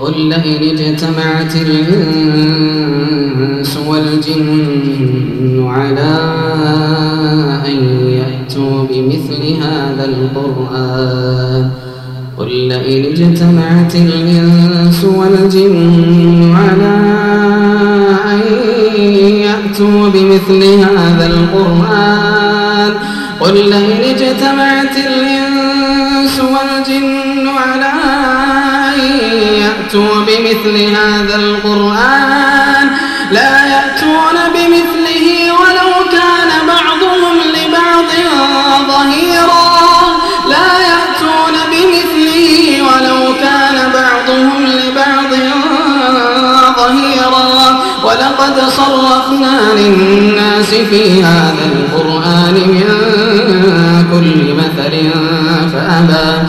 قل لئن اجتمعت الإنس والجن على أن يأتوا بمثل هذا القرآن. قل لئن اجتمعت الإنس والجن على أن يأتوا بمثل هذا القرآن. قل لئن اجتمعت الإنس والجن بمثل هذا القرآن. لا يأتون بمثله ولو كان بعضهم لبعض ظهيرا. لا يأتون بمثله ولو كان بعضهم لبعض ظهيرا. ولقد صرفنا للناس في هذا القرآن من كل مثل فأبى,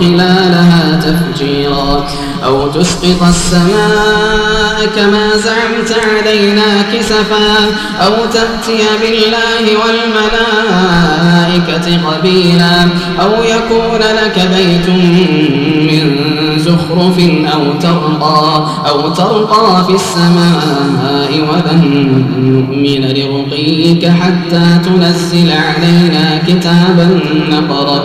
خلالها تفجيرا. أو تسقط السماء كما زعمت علينا كسفا. أو تأتي بالله والملائكة قبيلا. أو يكون لك بيت من زخرف أو ترقى, أو ترقى في السماء ولن نؤمن لرقيك حتى تنزل علينا كتابا نقرأ.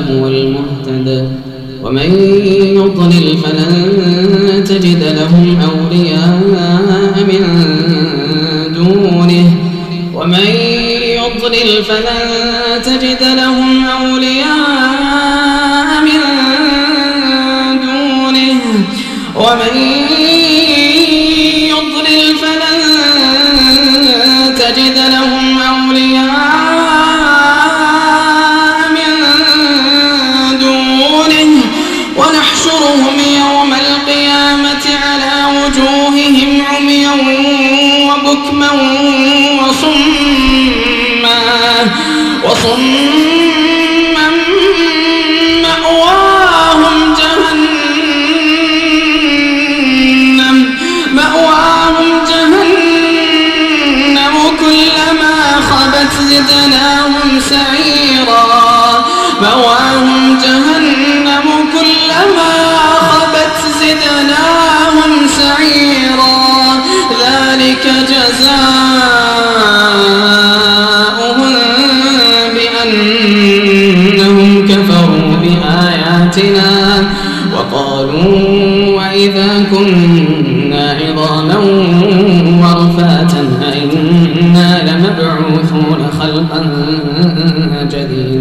فهو المهتد ومن يضلل فلن تجد لهم أولياء من دونه. ومن يضلل فلن تجد لهم أولياء وصما وصما مأواهم جهنم زدناهم سعيرا بآياتنا وقالوا وإذا كنا عظاما ورفاتا أئنا لمبعوثون خلقا جديدا